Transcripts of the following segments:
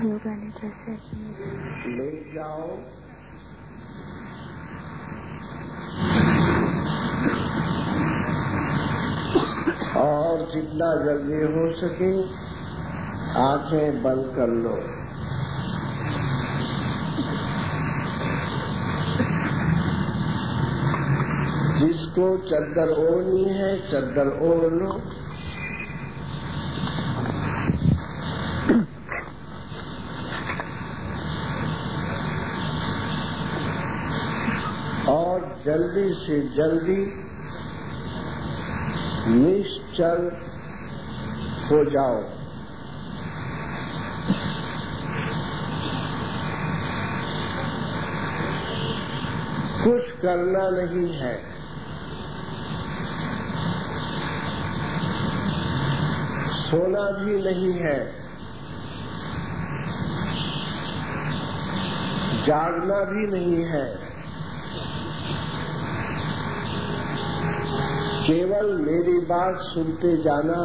योगा निद्रा से लेट जाओ। और जितना जल्दी हो सके, आँखें बंद कर लो। जिसको चद्दर ओढ़नी है, चद्दर ओढ़ लो और जल्दी से जल्दी निश्चल हो जाओ। कुछ करना नहीं है। सोना भी नहीं है। जागना भी नहीं है। केवल मेरी बात सुनते जाना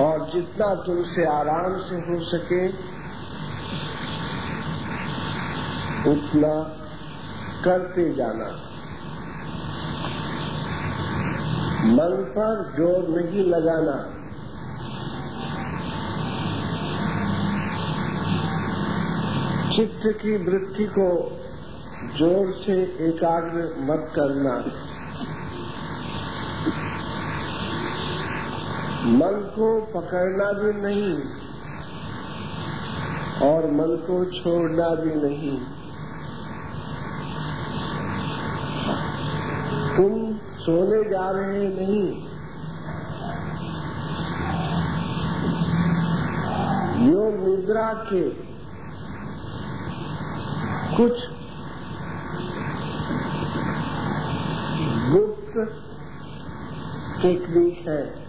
और जितना तुमसे आराम से हो सके, उतना करते जाना। मन पर ज़ोर नहीं लगाना। चित्त की वृत्ति को ज़ोर से एकाग्र मत करना। मन को पकड़ना भी नहीं और मन को छोड़ना भी नहीं। तुम सोने जा रहे नहीं। योग निद्रा के कुछ गुप्त टेक्निक है।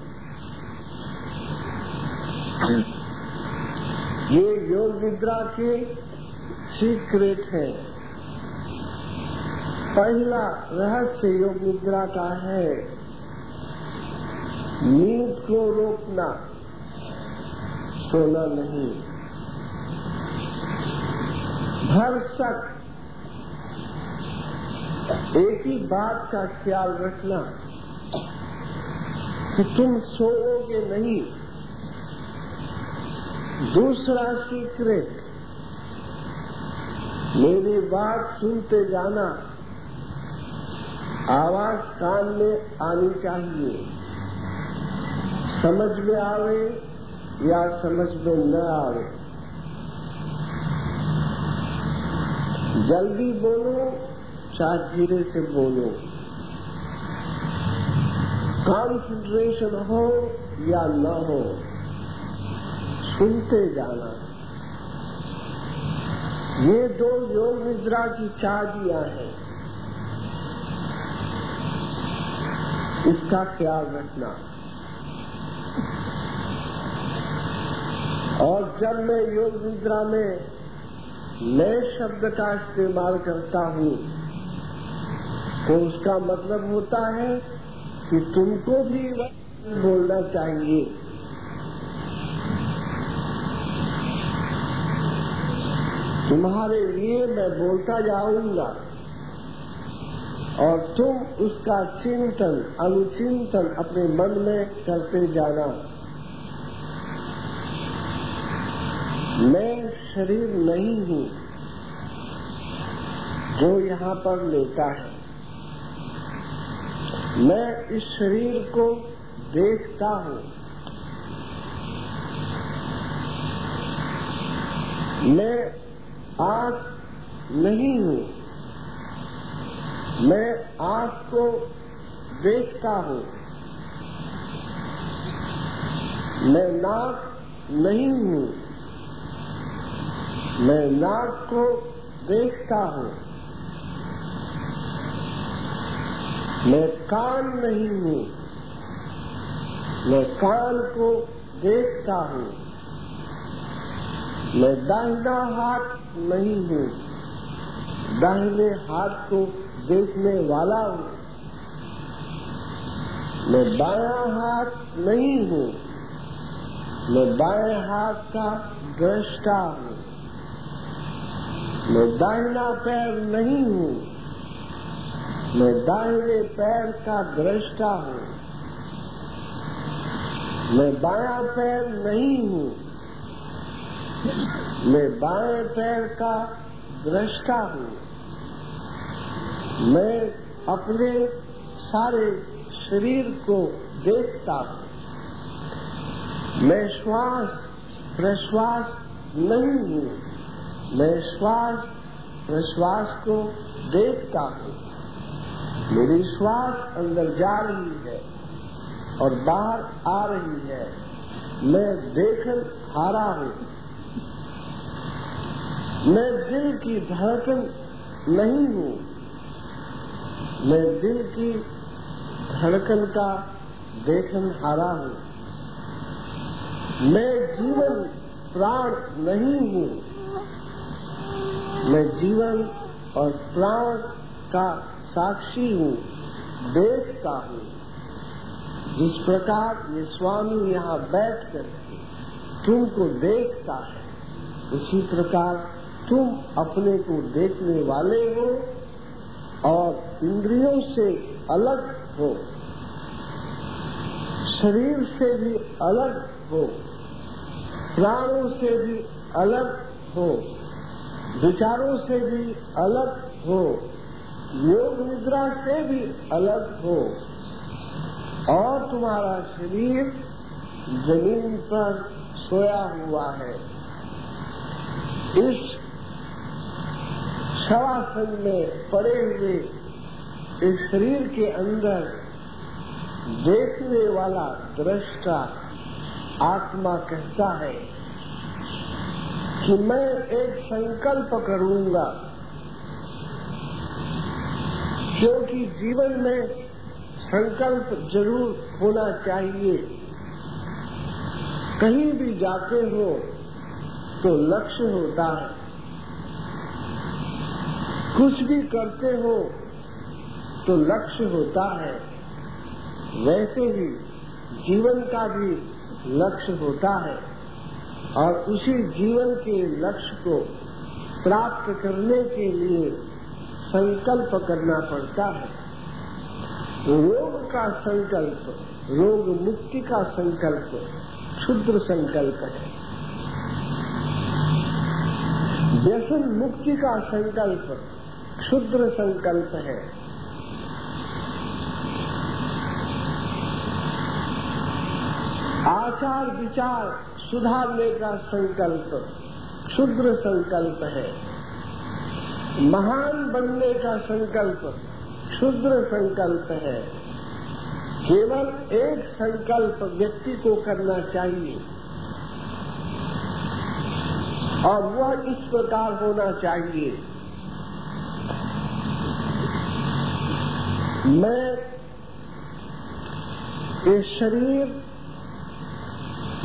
ये योग निद्रा के सीक्रेट है। पहला रहस्य योग निद्रा का है। नींद को रोकना, सोना नहीं। भरसक एक ही बात का ख्याल रखना कि तुम सोओगे नहीं। दूसरा सीक्रेट, मेरी बात सुनते जाना, आवाज़ कान में आनी चाहिए। समझ में आवे या समझ में न आवे? जल्दी बोलो चाहे धीरे से बोलो। कॉन्सेंट्रेशन हो या न हो, सुनते जाना। ये दो योग निद्रा की चाबियाँ हैं। इसका ख्याल रखना। और जब मैं योग निद्रा में नए शब्द का इस्तेमाल करता हूँ तो उसका मतलब होता है कि तुमको भी बोलना चाहिए। तुम्हारे लिए मैं बोलता जाऊँगा। और तुम उसका चिंतन, अनुचिंतन अपने मन में करते जाना। मैं शरीर नहीं हूँ, जो यहाँ पर लेता है। मैं इस शरीर को देखता हूँ। मैं आँख नहीं हूँ। मैं आँख को देखता हूँ। मैं नाक नहीं हूँ। मैं नाक को देखता हूँ। मैं कान नहीं हूँ। मैं कान को देखता हूँ। मैं दाहिना हाथ नहीं हूँ। दाहिने हाथ को देखने वाला हूँ। मैं बाया हाथ नहीं हूँ। मैं बाएँ हाथ का दृष्टा हूँ। मैं दाहिना पैर नहीं हूँ। मैं दाहिने पैर का दृष्टा हूँ। मैं बाया पैर नहीं हूँ। मैं बाएँ पैर का दृष्टा हूँ। मैं अपने सारे शरीर को देखता हूँ। मैं श्वास, प्रश्वास नहीं हूँ। मैं श्वास, प्रश्वास को देखता हूँ। मेरी श्वास अंदर जा रही है और बाहर आ रही है। मैं देखकर हारा हूँ। मैं दिल की धड़कन नहीं हूँ। मैं दिल की धड़कन का देखन हारा हूँ। मैं जीवन प्राण नहीं हूँ। मैं जीवन और प्राण का साक्षी हूँ, देखता हूँ। जिस प्रकार ये स्वामी यहाँ बैठ कर तुमको देखता है, उसी प्रकार तुम अपने को देखने वाले हो और इंद्रियों से अलग हो, शरीर से भी अलग हो, प्राणों से भी अलग हो, विचारों से भी अलग हो। योग निद्रा से भी अलग हो। और तुम्हारा शरीर ज़मीन पर सोया हुआ है। इस शवासन में पड़े हुए इस शरीर के अंदर देखने वाला दृष्टा आत्मा कहता है कि मैं एक संकल्प करूँगा। क्योंकि जीवन में संकल्प ज़रूर होना चाहिए। कहीं भी जाते हो तो लक्ष्य होता है। कुछ भी करते हो तो लक्ष्य होता है। वैसे ही जीवन का भी लक्ष्य होता है और उसी जीवन के लक्ष्य को प्राप्त करने के लिए संकल्प करना पड़ता है। रोग का संकल्प, रोग मुक्ति का संकल्प, क्षुद्र संकल्प है। व्यसन मुक्ति का संकल्प, क्षुद्र संकल्प है। आचार विचार सुधारने का संकल्प, क्षुद्र संकल्प है। महान बनने का संकल्प शुद्र संकल्प है। केवल एक संकल्प व्यक्ति को करना चाहिए। और वह इस प्रकार होना चाहिए। मैं ये शरीर,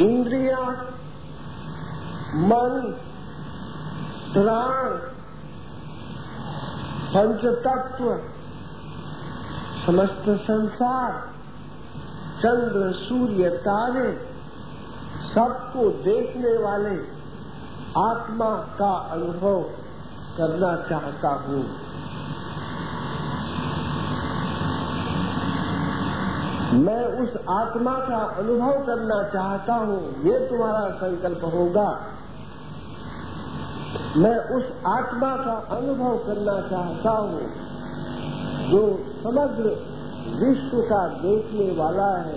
इंद्रिया, मन, प्राण पंच तत्व समस्त संसार, चंद्र, सूर्य, तारे, सबको देखने वाले आत्मा का अनुभव करना चाहता हूँ। मैं उस आत्मा का अनुभव करना चाहता हूँ। ये तुम्हारा संकल्प होगा। मैं उस आत्मा का अनुभव करना चाहता हूँ, जो समग्र विश्व का देखने वाला है।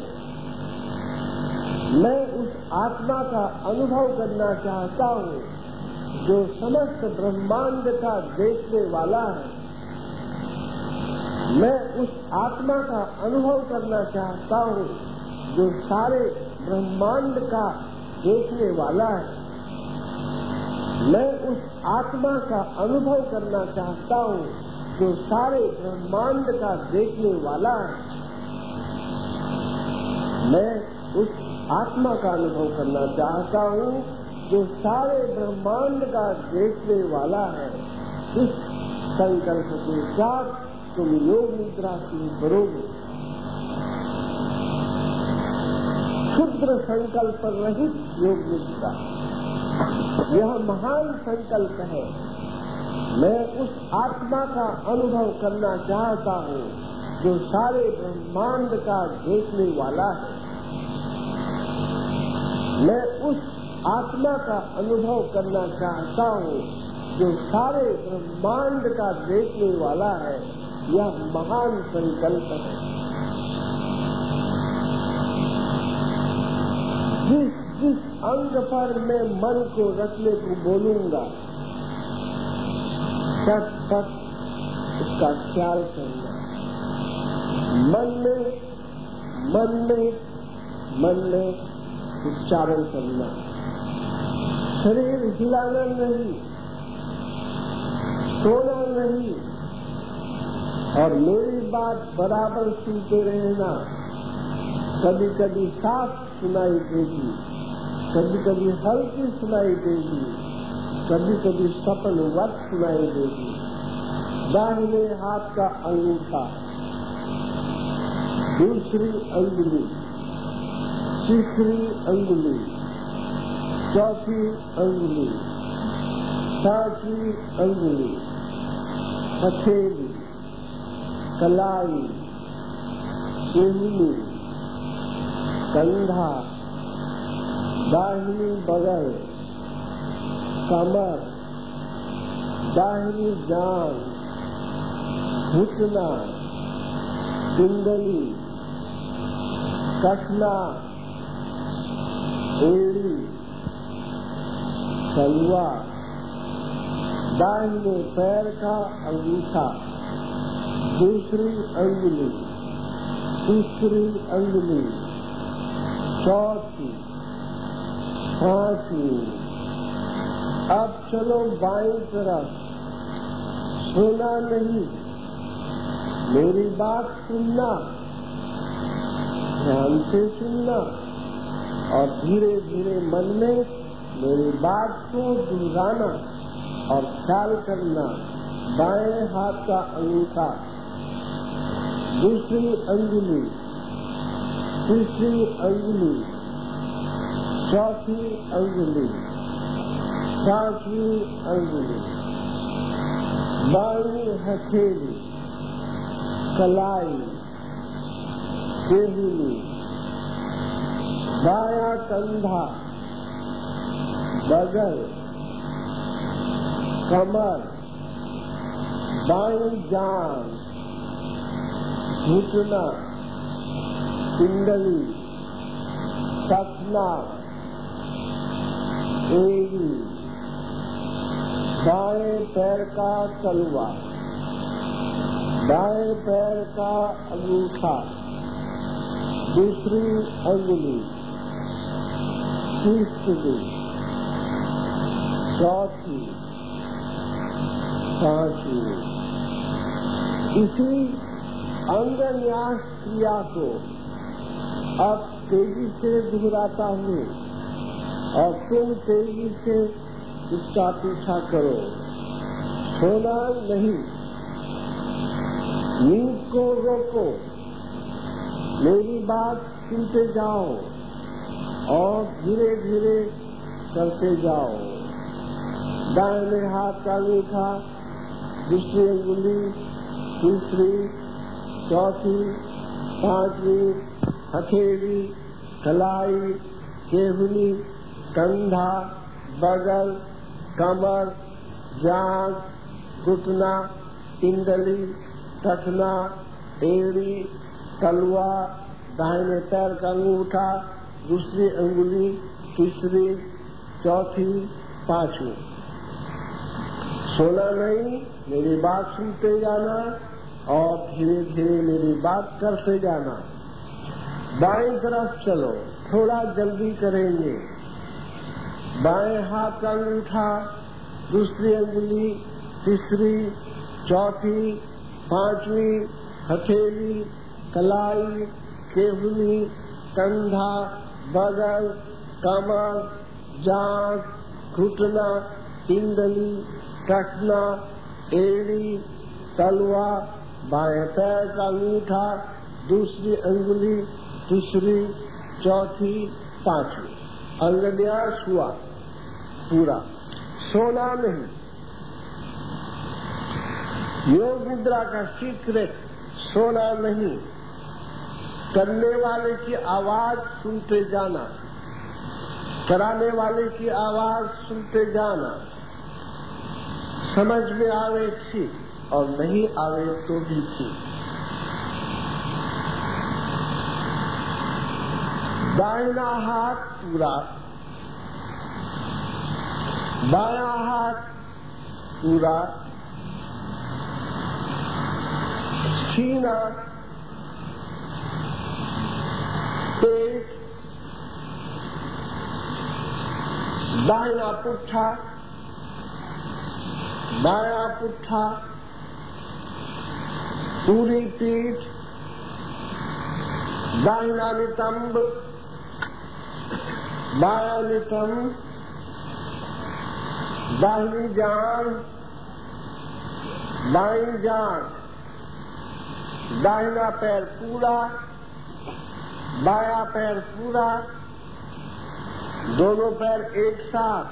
मैं उस आत्मा का अनुभव करना चाहता हूँ, जो समस्त ब्रह्मांड का देखने वाला है। मैं उस आत्मा का अनुभव करना चाहता हूँ, जो सारे ब्रह्मांड का देखने वाला है। मैं उस आत्मा का अनुभव करना चाहता हूँ, जो सारे ब्रह्मांड का देखने वाला है। मैं उस आत्मा का अनुभव करना चाहता हूँ, जो सारे ब्रह्मांड का देखने वाला है। इस संकल्प के साथ तुम योग निद्रा शुरू करोगे क्षुद्र संकल्प रहित योग निष्ठा यह महान संकल्प है। मैं उस आत्मा का अनुभव करना चाहता हूँ, जो सारे ब्रह्मांड का देखने वाला है। मैं उस आत्मा का अनुभव करना चाहता हूँ, जो सारे ब्रह्मांड का देखने वाला है। यह महान संकल्प है। जिस जिस अंग पर मैं मन को रखने को बोलूँगा। तक तक उसका ख्याल करना मन में मन में मन में उच्चारण करना शरीर हिलाना नहीं, सोना नहीं, और मेरी बात बराबर सुनते रहना कभी कभी साफ़ सुनाई देगी। कभी कभी हल्की सुनाई देगी कभी कभी सफल वक्त सुनाई देगी। दाहिने हाथ का अंगूठा, दूसरी अंगुली, तीसरी अंगुली, चौथी अंगुली पांचवी अंगुली, हथेली, कलाई उंगली कंधा दाहिनी बगल, कमर, दाहिनी जान, घुटना, कुंडली कठना एड़ी सलवा दाहिने पैर का अंगूठा, दूसरी अंगुली, तीसरी अंगुली, चौथी पांचवी अब चलो बाई तरफ़। सोना नहीं। मेरी बात सुनना। ध्यान से सुनना। और धीरे धीरे मन में मेरी बात को दोहराना और ख्याल करना। बाएँ हाथ का अंगूठा। दूसरी अंगुली। तीसरी अंगुली। चौथी अंगुली पांचवी अंगुली बाई हथेली कलाई केहुली बाया कंधा बगल कमर बाई जान घुटना कुंडली सपना एड़ी बाएँ पैर का तलवा, दाएँ पैर का अंगूठा, दूसरी अंगुली, तीसरी, चौथी, पांचवी। इसी अंग न्यास क्रिया को अब तेज़ी से दोहराता हूँ। और तुम तेज़ी से इसका पीछा करो। सोना नहीं। नींद को रोको। मेरी बात सुनते जाओ और धीरे धीरे करते जाओ। दाहिने हाथ का अंगूठा दूसरी अंगुली तीसरी, चौथी, पांचवी, हथेली, कलाई केहुली कंधा बगल, कमर जांग घुटना पिंडली टखना एड़ी तलवा, दाहिने पैर का अंगूठा, दूसरी अंगुली, तीसरी, चौथी, पांचवी। सोना नहीं, मेरी बात सुनते जाना और धीरे धीरे मेरी बात करते जाना। बाएँ तरफ़ चलो, थोड़ा जल्दी करेंगे। बाएँ हाथ का अंगूठा, दूसरी अंगुली, तीसरी, चौथी, पांचवी, हथेली, कलाई केहुली कंधा, बगल, कमर जांग घुटना पिंडली टखना एड़ी, तलवा, बाएँ पैर का अंगूठा, दूसरी अंगुली, तीसरी, चौथी, पांचवी। अंगन्यास हुआ। पूरा। सोना नहीं। योग निद्रा का सीक्रेट सोना नहीं। करने वाले की आवाज़ सुनते जाना। कराने वाले की आवाज़ सुनते जाना। समझ में आवे ठीक और नहीं आवे तो भी ठीक दाहिना हाथ पूरा। बाया हाथ, पूरा। सीना पेट। दाहिना पुट्ठा बाया पुट्ठा। पूरी पीठ, दाहिना नितंब, बाया नितंब। दाहिनी जान बाई जान, दाहिना पैर पूरा, बाया पैर पूरा, दोनों पैर एक साथ,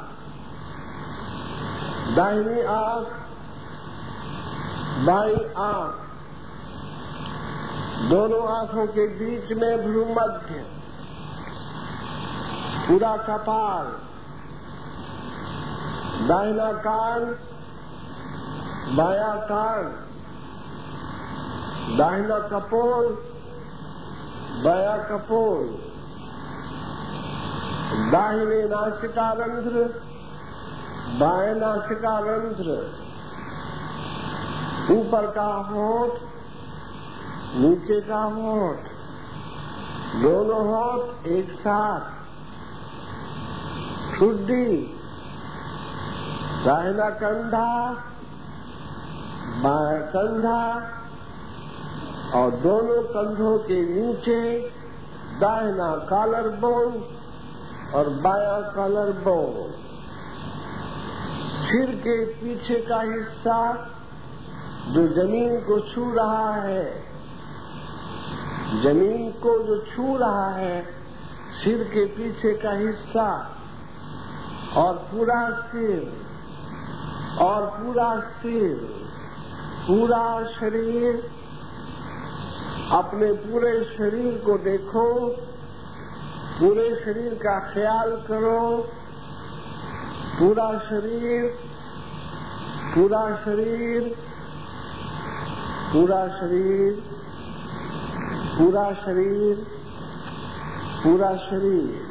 दाहिनी आँख, बाई आँख, दोनों आँखों के बीच में भ्रूमध्य पूरा कपाल दाहिना कान बाया कान दाहिना कपोल बाया कपोल दाहिने नासिका रंध्र बाएँ नासिका रंध्र ऊपर का होठ, नीचे का होठ, दोनों होठ एक साथ, शुद्धि दाहिना कंधा बाया कंधा और दोनों कंधों के नीचे दाहिना कॉलर बोन और बाया कॉलर बोन सिर के पीछे का हिस्सा जो ज़मीन को छू रहा है, ज़मीन को जो छू रहा है, सिर के पीछे का हिस्सा और पूरा सिर और पूरा सिर, पूरा शरीर, अपने पूरे शरीर को देखो, पूरे शरीर का ख्याल करो, पूरा शरीर पूरा शरीर पूरा शरीर पूरा शरीर पूरा शरीर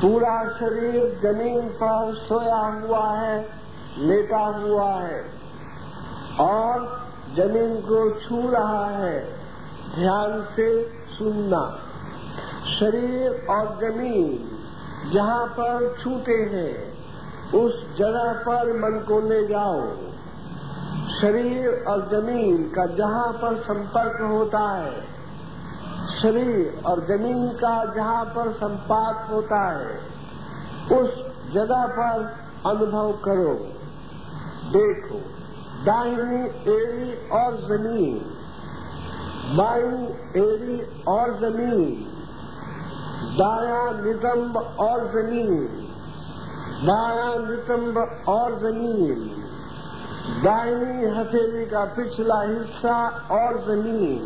पूरा शरीर ज़मीन पर सोया हुआ है। लेटा हुआ है और ज़मीन को छू रहा है। ध्यान से सुनना। शरीर और ज़मीन जहाँ पर छूते हैं, उस जगह पर मन को ले जाओ। शरीर और ज़मीन का जहाँ पर संपर्क होता है, शरीर और ज़मीन का जहाँ पर संपात होता है, उस जगह पर अनुभव करो। देखो, दाहिनी एड़ी और ज़मीन, बाई एड़ी और ज़मीन, दाया नितंब और ज़मीन, बाया नितंब और ज़मीन, दाहिनी हथेली का पिछला हिस्सा और ज़मीन,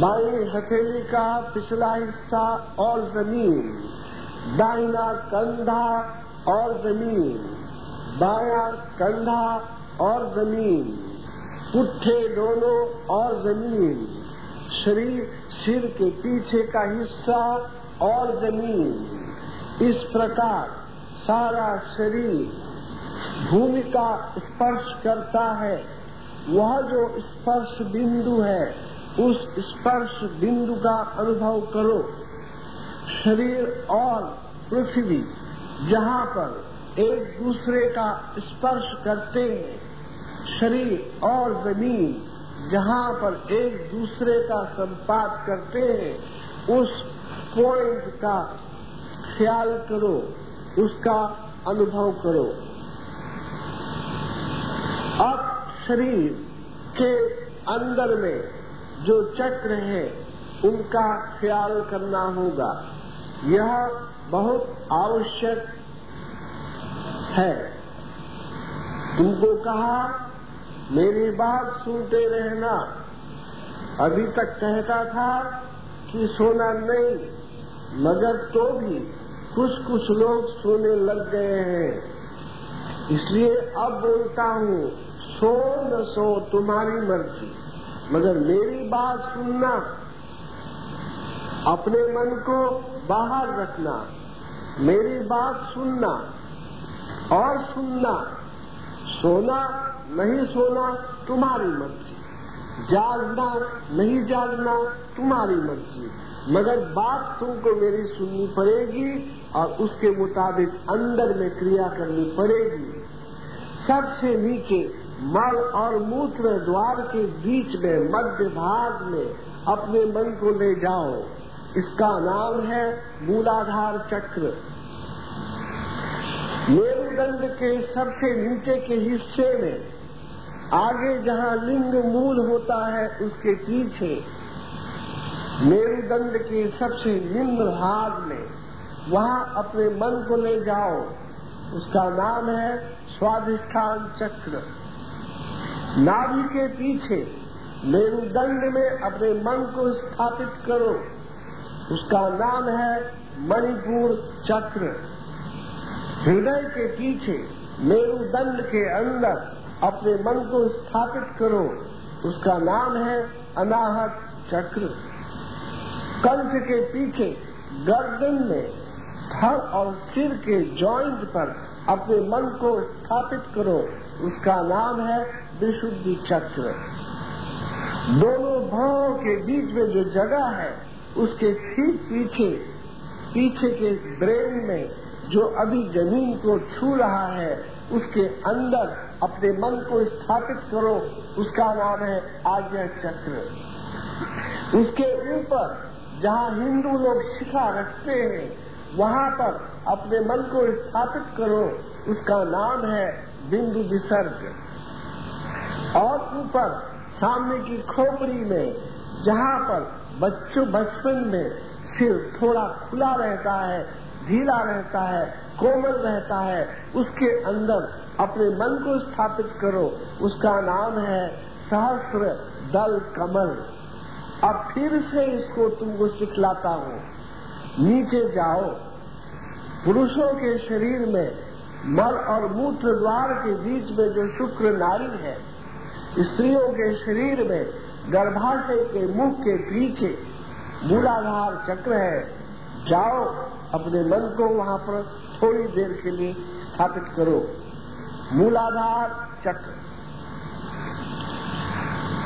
बाई हथेली का पिछला हिस्सा और ज़मीन, दाहिना कंधा और ज़मीन बाया कंधा और ज़मीन, पुट्ठे दोनों और ज़मीन, शरीर, सिर के पीछे का हिस्सा और ज़मीन। इस प्रकार सारा शरीर भूमि का स्पर्श करता है। वह जो स्पर्श बिंदु है, उस स्पर्श बिंदु का अनुभव करो। शरीर और पृथ्वी जहाँ पर एक दूसरे का स्पर्श करते हैं। शरीर और ज़मीन जहाँ पर एक दूसरे का संपात करते हैं, उस पॉइंट का ख्याल करो, उसका अनुभव करो। अब शरीर के अंदर में जो चक्र है, उनका ख्याल करना होगा। यह बहुत आवश्यक है। तुमको कहा, मेरी बात सुनते रहना। अभी तक कहता था कि सोना नहीं, मगर तो भी कुछ कुछ लोग सोने लग गए हैं। इसलिए अब बोलता हूँ, सो न सो तुम्हारी मर्ज़ी, मगर मेरी बात सुनना। अपने मन को बाहर रखना, मेरी बात सुनना। और सुनना। सोना नहीं सोना तुम्हारी मर्ज़ी। जागना नहीं जागना तुम्हारी मर्ज़ी। मगर बात तुमको मेरी सुननी पड़ेगी और उसके मुताबिक अंदर में क्रिया करनी पड़ेगी। सबसे नीचे मल और मूत्र द्वार के बीच में, मध्य भाग में अपने मन को ले जाओ। इसका नाम है मूलाधार चक्र। मेरुदंड के सबसे नीचे के हिस्से में, आगे जहाँ लिंग मूल होता है, उसके पीछे, मेरुदंड के सबसे निम्न भाग में, वहाँ अपने मन को ले जाओ। उसका नाम है स्वाधिष्ठान चक्र। नाभि के पीछे मेरुदंड में अपने मन को स्थापित करो। उसका नाम है मणिपुर चक्र। हृदय के पीछे मेरुदंड के अंदर अपने मन को स्थापित करो। उसका नाम है अनाहत चक्र। कंठ के पीछे गर्दन में थर और सिर के जॉइंट पर अपने मन को स्थापित करो। उसका नाम है विशुद्धि चक्र। दोनों भावों के बीच में जो जगह है, उसके ठीक पीछे पीछे के ब्रेन में जो अभी ज़मीन को छू रहा है, उसके अंदर अपने मन को स्थापित करो। उसका नाम है आज्ञा चक्र। उसके ऊपर जहाँ हिंदू लोग शिखा रखते हैं, वहाँ पर अपने मन को स्थापित करो। उसका नाम है बिंदु विसर्ग। और ऊपर सामने की खोपड़ी में, जहाँ पर बच्चों बचपन में सिर थोड़ा खुला रहता है ढीला रहता है, कोमल रहता है, उसके अंदर अपने मन को स्थापित करो। उसका नाम है सहस्र दल कमल। अब फिर से इसको तुमको सिखलाता हूँ। नीचे जाओ। पुरुषों के शरीर में मल और मूत्र द्वार के बीच में जो शुक्र नारी है, स्त्रियों के शरीर में गर्भाशय के मुख के पीछे मूलाधार चक्र है। जाओ। अपने मन को वहाँ पर थोड़ी देर के लिए स्थापित करो। मूलाधार चक्र।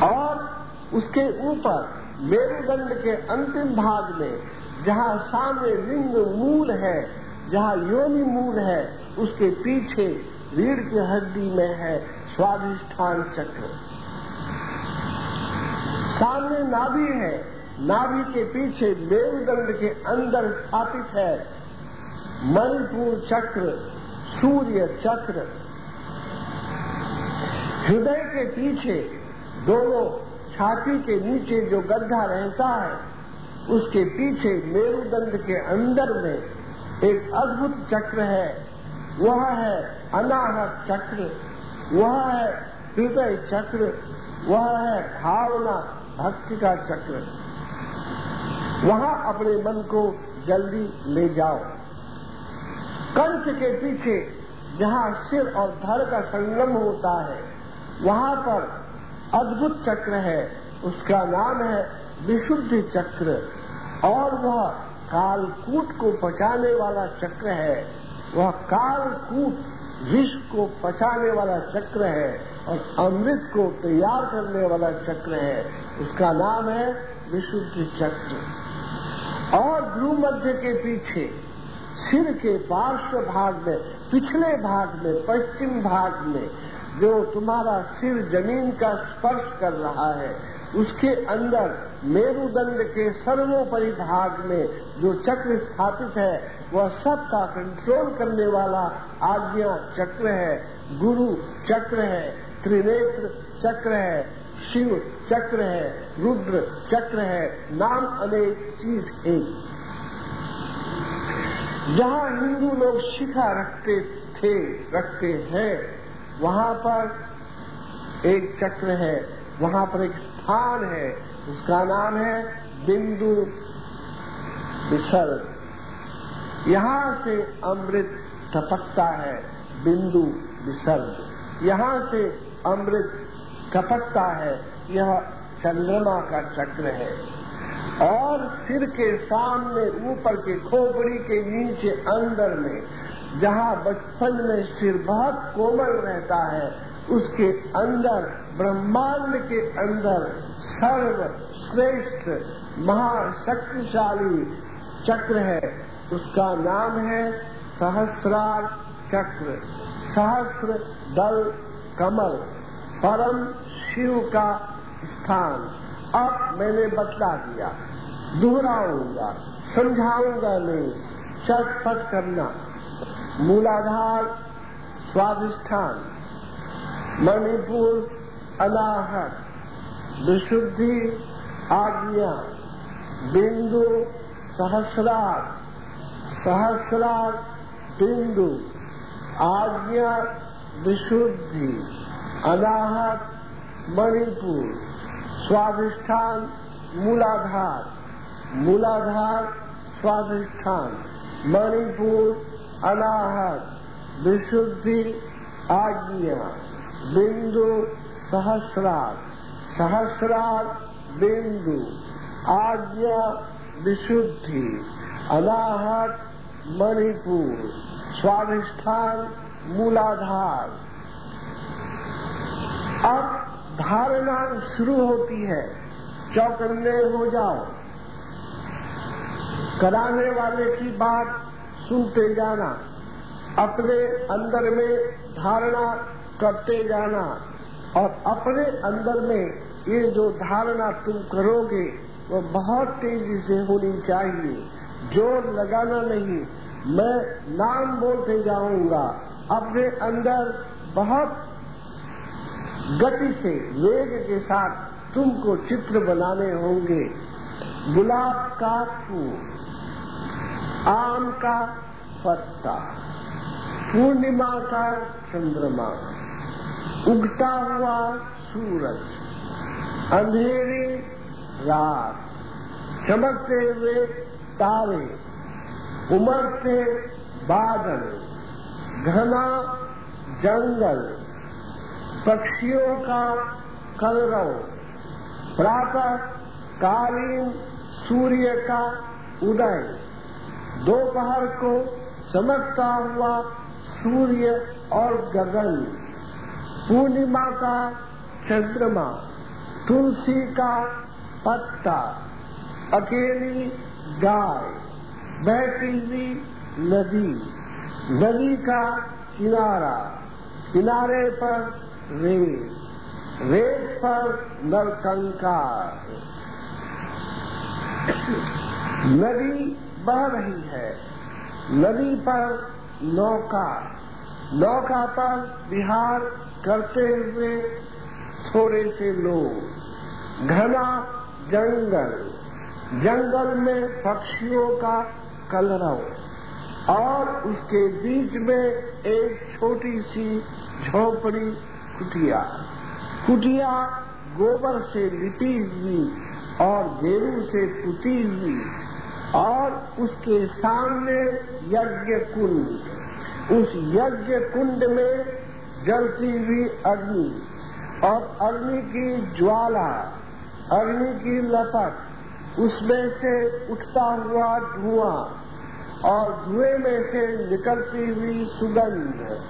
और उसके ऊपर मेरुदंड के अंतिम भाग में, जहाँ सामने लिंग मूल है, जहाँ योनि मूल है, उसके पीछे रीढ़ की हड्डी में है स्वाधिष्ठान चक्र। सामने नाभि है नाभि के पीछे मेरुदंड के अंदर स्थापित है। मणिपुर चक्र, सूर्य चक्र। हृदय के पीछे दोनों छाती के नीचे जो गड्ढा रहता है, उसके पीछे मेरुदंड के अंदर में एक अद्भुत चक्र है। वह है अनाहत चक्र, वह है हृदय चक्र, वह है भावना भक्ति का चक्र। वहाँ अपने मन को जल्दी ले जाओ। कंठ के पीछे जहाँ सिर और धड़ का संगम होता है, वहाँ पर अद्भुत चक्र है। उसका नाम है विशुद्ध चक्र और वह कालकूट को पचाने वाला चक्र है। वह कालकूट विष को पचाने वाला चक्र है और अमृत को तैयार करने वाला चक्र है। उसका नाम है विशुद्ध चक्र। और ध्रुव मध्य के पीछे, सिर के पार्श्व भाग में, पिछले भाग में, पश्चिम भाग में, जो तुम्हारा सिर ज़मीन का स्पर्श कर रहा है, उसके अंदर मेरुदंड के सर्वोपरि भाग में जो चक्र स्थापित है, वह सबका कंट्रोल करने वाला आज्ञा चक्र है, गुरु चक्र है, त्रिनेत्र चक्र है शिव चक्र है, रुद्र चक्र है, नाम अनेक चीज़ एक जहाँ हिंदू लोग शिखा रखते थे, रखते हैं, वहाँ पर एक चक्र है, वहाँ पर एक स्थान है, उसका नाम है बिंदु विसर्ग। यहाँ से अमृत टपकता है, बिंदु विसर्ग। यहाँ से अमृत टपकता है, यह चंद्रमा का चक्र है। और सिर के सामने, ऊपर के खोपड़ी के नीचे, अंदर में, जहाँ बचपन में सिर बहुत कोमल रहता है, उसके अंदर, ब्रह्मांड के अंदर, सर्व श्रेष्ठ, महाशक्तिशाली चक्र है। उसका नाम है सहस्रार चक्र, सहस्र दल कमल। परम शिव का स्थान। अब मैंने बतला दिया, दोहराऊँगा, समझाऊँगा नहीं, चटपट करना। मूलाधार स्वाधिष्ठान, मणिपुर अनाहत, विशुद्धि आज्ञा, बिंदु सहस्रार सहस्रार बिंदु, आज्ञा विशुद्धि। अनाहत, मणिपुर, स्वाधिष्ठान, मूलाधार। मूलाधार, स्वाधिष्ठान। मणिपुर, अनाहत, विशुद्धि, आज्ञा। बिंदु, सहस्रार। सहस्रार, बिंदु। आज्ञा, विशुद्धि। अनाहत, मणिपुर। स्वाधिष्ठान, मूलाधार। अब धारणा शुरू होती है। चौकन्ने हो जाओ। कराने वाले की बात सुनते जाना। अपने अंदर में धारणा करते जाना। और अपने अंदर में ये जो धारणा तुम करोगे, वो बहुत तेज़ी से होनी चाहिए। ज़ोर लगाना नहीं। मैं नाम बोलते जाऊँगा। अपने अंदर बहुत गति से, वेग के साथ तुमको चित्र बनाने होंगे। गुलाब का फूल, आम का पत्ता, पूर्णिमा का चंद्रमा, उगता हुआ सूरज, अंधेरी रात, चमकते हुए तारे, उमड़ते बादल, घना जंगल। पक्षियों का कलरव प्रातः कालीन सूर्य का उदय। दोपहर को चमकता हुआ सूर्य और गगन। पूर्णिमा का चंद्रमा, तुलसी का पत्ता, अकेली गाय बहती हुई नदी नदी का किनारा। किनारे पर रेत रेत पर नरकंकार। नदी बह रही है। नदी पर नौका। नौका पर विहार करते हुए थोड़े से लोग। घना जंगल। जंगल में पक्षियों का कलरव। और उसके बीच में एक छोटी सी झोपड़ी कुटिया। कुटिया गोबर से लिपी हुई और गेरू से पुती हुई और उसके सामने यज्ञ कुंड। उस यज्ञ कुंड में जलती हुई अग्नि और अग्नि की ज्वाला, अग्नि की लपट, उसमें से उठता हुआ धुआँ और धुएँ में से निकलती हुई सुगंध।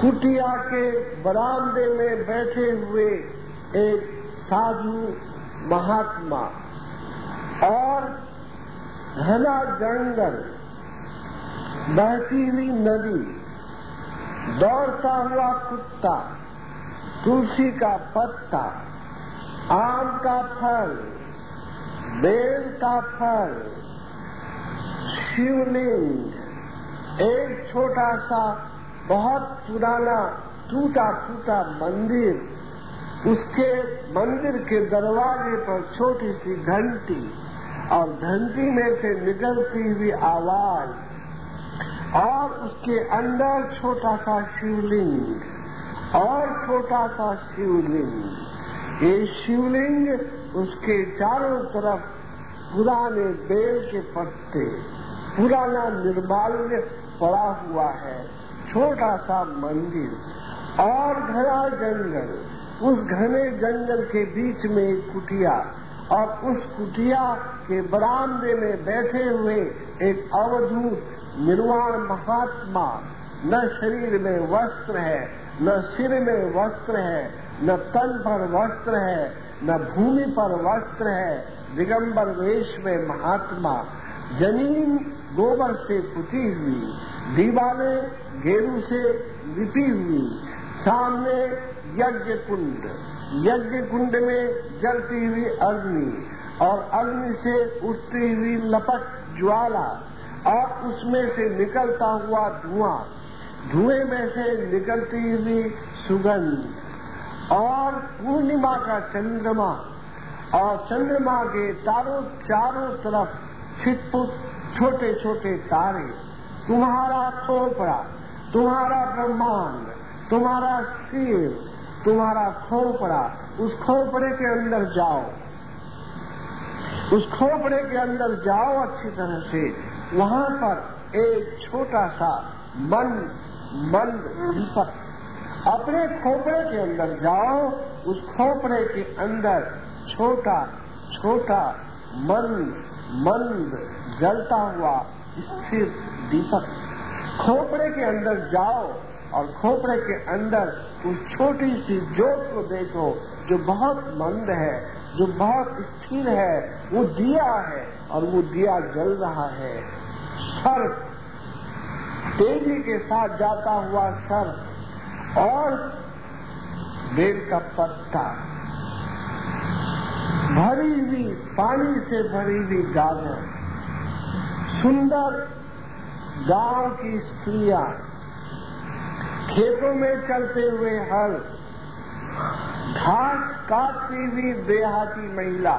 कुटिया के बरामदे में बैठे हुए एक साधु महात्मा और घना जंगल, बहती हुई नदी, दौड़ता हुआ कुत्ता, तुलसी का पत्ता, आम का फल, बेल का फल, शिवलिंग, एक छोटा सा बहुत पुराना टूटा फूटा मंदिर, उसके मंदिर के दरवाजे पर छोटी सी घंटी और घंटी में से निकलती हुई आवाज़ और उसके अंदर छोटा सा शिवलिंग और छोटा सा शिवलिंग। ये शिवलिंग उसके चारों तरफ़ पुराने बेल के पत्ते, पुराना निर्माल्य पड़ा हुआ है। छोटा सा मंदिर और घना जंगल। उस घने जंगल के बीच में एक कुटिया और उस कुटिया के बरामदे में बैठे हुए एक अवधूत निर्वाण महात्मा। न शरीर में वस्त्र है, न सिर में वस्त्र है, न तन पर वस्त्र है, न भूमि पर वस्त्र है। दिगंबर वेश में महात्मा। ज़मीन गोबर से पुती हुई, दीवाने गेरू से लिपी हुई, सामने यज्ञ कुंड यज्ञ कुंड में जलती हुई अग्नि और अग्नि से उठती हुई लपट ज्वाला और उसमें से निकलता हुआ धुआँ, धुएँ में से निकलती हुई सुगंध और पूर्णिमा का चंद्रमा और चंद्रमा के तारों चारों तरफ़ छिटपुट छोटे छोटे तारे, तुम्हारा खोपड़ा तुम्हारा ब्रह्मांड, तुम्हारा सिर, तुम्हारा खोपड़ा, उस खोपड़े के अंदर जाओ। उस खोपड़े के अंदर जाओ अच्छी तरह से। वहाँ पर एक छोटा सा मन मन दीपक। अपने खोपड़े के अंदर जाओ, उस खोपड़े के अंदर छोटा छोटा मंद मंद जलता हुआ स्थिर दीपक। खोपड़े के अंदर जाओ और खोपड़े के अंदर उस छोटी सी जोत को देखो, जो बहुत मंद है, जो बहुत स्थिर है, वो दिया है और वो दिया जल रहा है। सर, तेज़ी के साथ जाता हुआ सर और बेल का पत्ता। भरी हुई पानी से भरी हुई गागर सुंदर गाँव की स्त्रियाँ खेतों में चलते हुए हल घास काटती हुई देहाती महिला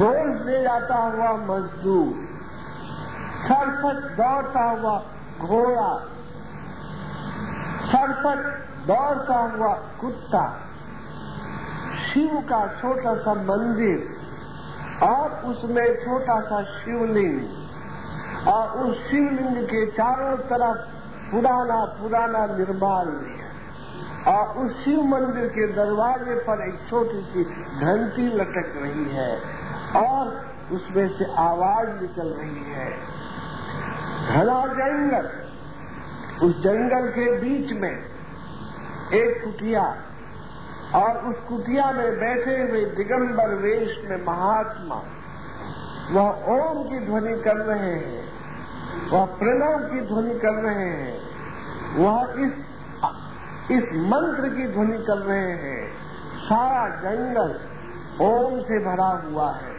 बोझ ले जाता हुआ मजदूर सरपट दौड़ता हुआ घोड़ा सरपट दौड़ता हुआ कुत्ता, शिव का छोटा सा मंदिर और उसमें छोटा सा शिवलिंग और उस शिवलिंग के चारों तरफ़ पुराना पुराना निर्माण और उस शिव मंदिर के दरवाजे पर एक छोटी सी घंटी लटक रही है और उसमें से आवाज़ निकल रही है। घना जंगल, उस जंगल के बीच में एक कुटिया और उस कुटिया में बैठे हुए दिगंबर वेश में महात्मा, वह ओम की ध्वनि कर रहे हैं, वह प्रणव की ध्वनि कर रहे हैं, वह इस इस मंत्र की ध्वनि कर रहे हैं। सारा जंगल ओम से भरा हुआ है।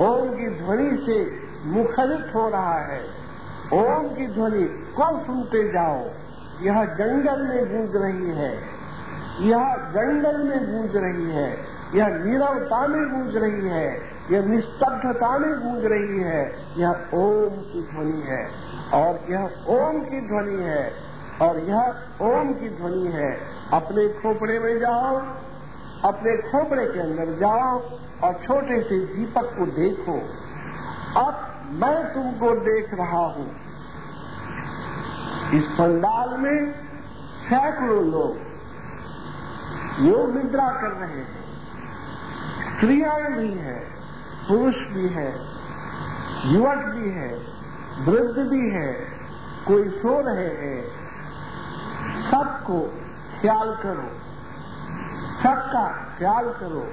ओम की ध्वनि से मुखरित हो रहा है। ओम की ध्वनि को सुनते जाओ? यह जंगल में गूंज रही है। यह जंगल में गूंज रही है, यह नीरवता में गूंज रही है, यह निस्तब्धता में गूंज रही है, यह ओम की ध्वनि है, और यह ओम की ध्वनि है, और यह ओम की ध्वनि है। अपने खोपड़े में जाओ, अपने खोपड़े के अंदर जाओ, और छोटे से दीपक को देखो। अब मैं तुमको देख रहा हूँ। इस पंडाल में सैकड़ों लोग योग निद्रा कर रहे हैं। स्त्रियाँ भी है, पुरुष भी है, युवक भी है, वृद्ध भी है, कोई सो रहे हैं। सबको ख्याल करो। सबका ख्याल करो।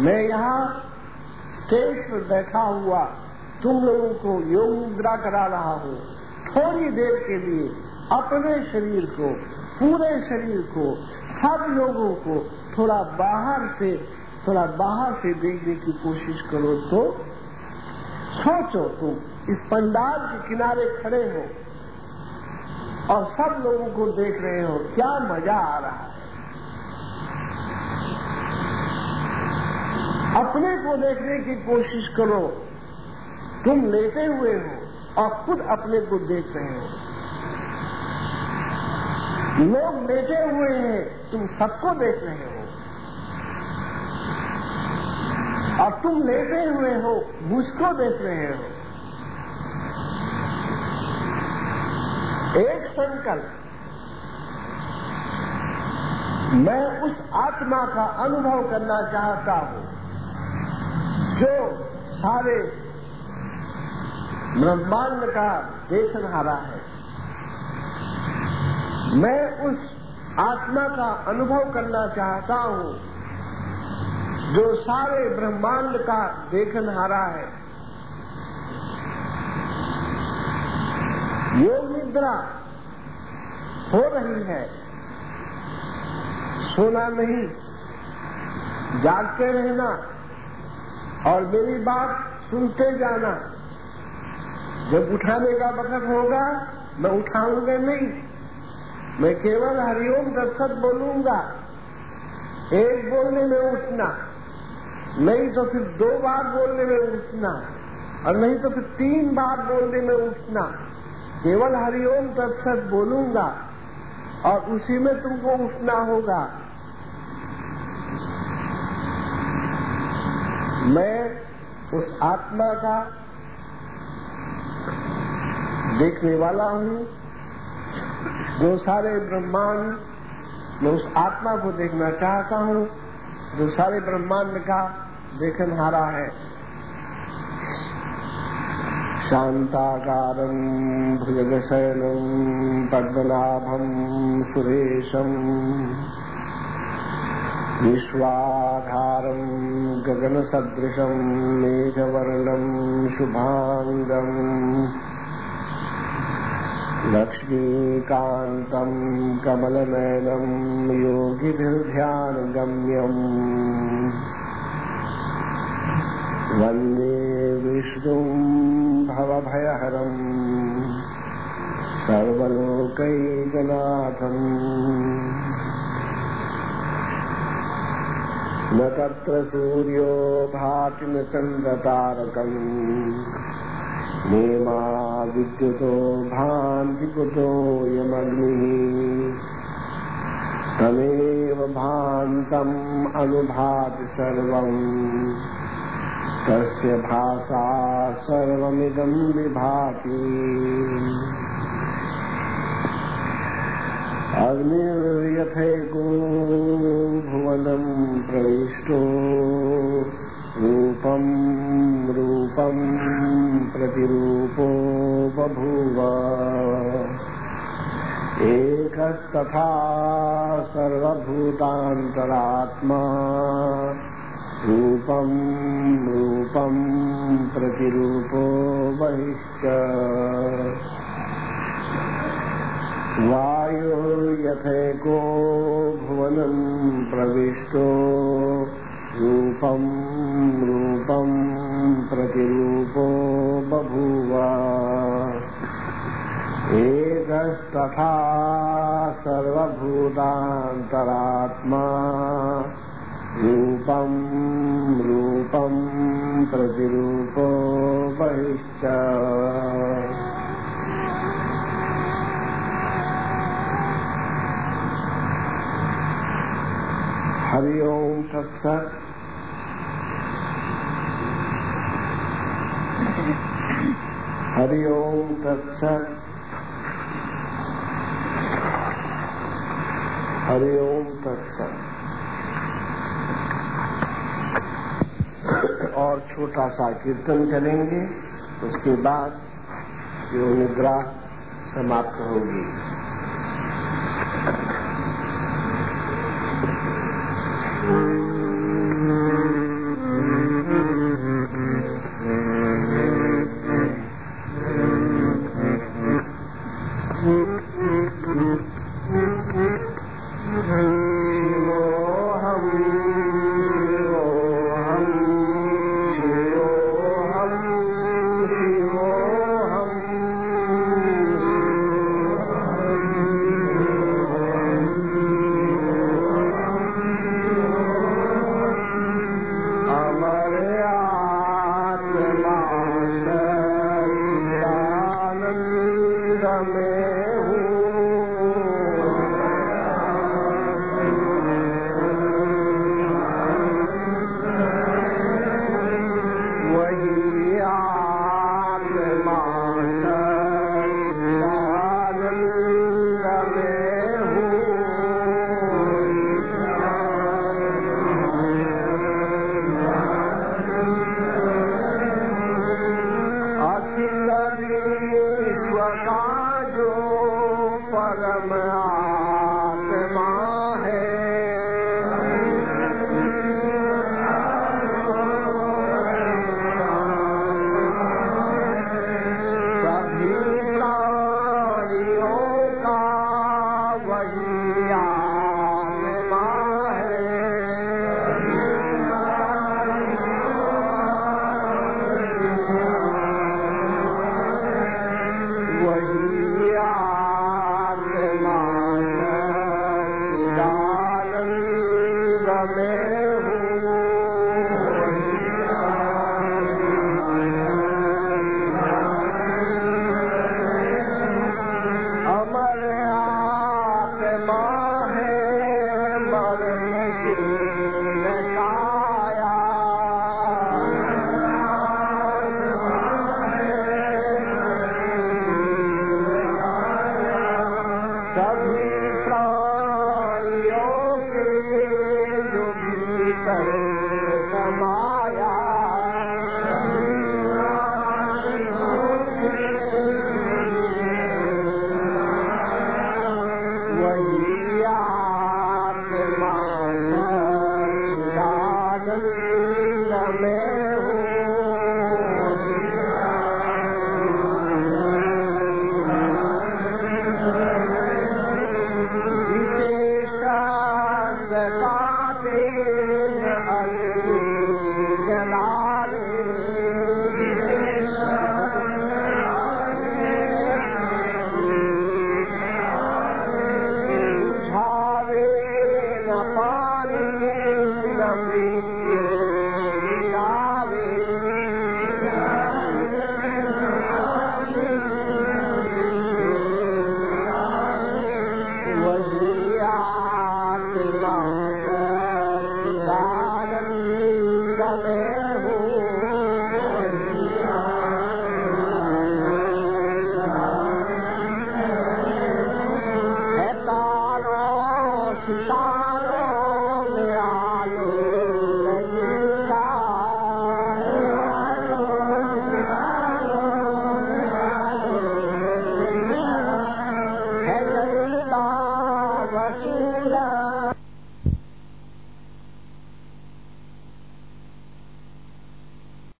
मैं यहाँ स्टेज पर बैठा हुआ तुम लोगों को योग मुद्रा करा रहा हूँ। थोड़ी देर के लिए अपने शरीर को पूरे शरीर को, सब लोगों को थोड़ा बाहर से, थोड़ा बाहर से देखने की कोशिश करो तो सोचो तुम, इस पंडाल के किनारे खड़े हो और सब लोगों को देख रहे हो, क्या मज़ा आ रहा है। अपने को देखने की कोशिश करो, तुम लेटे हुए हो और खुद अपने को देख रहे हो। लोग लेटे हुए हैं तुम सबको देख रहे हो। और तुम लेटे हुए हो, मुझको देख रहे हो। एक संकल्प, मैं उस आत्मा का अनुभव करना चाहता हूँ, जो सारे ब्रह्मांड का देखनहारा है। मैं उस आत्मा का अनुभव करना चाहता हूँ, जो सारे ब्रह्मांड का देखनहारा है। योग निद्रा हो रही है। सोना नहीं, जागते रहना और मेरी बात सुनते जाना। जब उठाने का वक्त होगा, मैं उठाऊँगा नहीं। मैं केवल हरिओम दर्शक बोलूँगा। एक बोलने में उठना। नहीं तो फिर दो बार बोलने में उठना। और नहीं तो फिर तीन बार बोलने में उठना। केवल हरिओम दर्शक बोलूँगा और उसी में तुमको उठना होगा। मैं उस आत्मा का देखने वाला हूँ। जो सारे ब्रह्मांड, मैं उस आत्मा को देखना चाहता हूँ। जो सारे ब्रह्मांड का देखनहारा है। शांताकारं भुजगशयनं पद्मनाभं सुरेशम् विश्वाधारं, गगनसदृशं, मेघवर्णं, शुभाङ्गम्। लक्ष्मीकान्तं कमलनयनं योगिभिर्ध्यानगम्यम् वन्दे विष्णुं भवभयहरम्। सर्वलोकैकनाथम्। न तत्र सूर्यो भाति न चन्द्रतारकम् विद्युतो भान्ति कुतोऽयमग्निः तमेव भान्तम् अनुभाति सर्वम्। तस्य भाषा सर्वमिदं विभाति। अग्निर्यथैको भुवनं प्रविष्टो। रूपं रूपं प्रतिरूपो बभूव। एकस्तथा सर्वभूतान्तरात्मा रूपं रूपं प्रतिरूपो बहिश्च। वायुर्यथैको भुवनं प्रविष्टो रूपं रूपं प्रतिरूपो बभूव। एकस्तथा सर्वभूतान्तरात्मा। रूपं रूपं प्रतिरूपो बहिश्च। हरि ओम तत्सत हरि ओम तत्सत। हरि ओम तत्सत। और छोटा सा कीर्तन करेंगे उसके बाद योग निद्रा समाप्त होगी।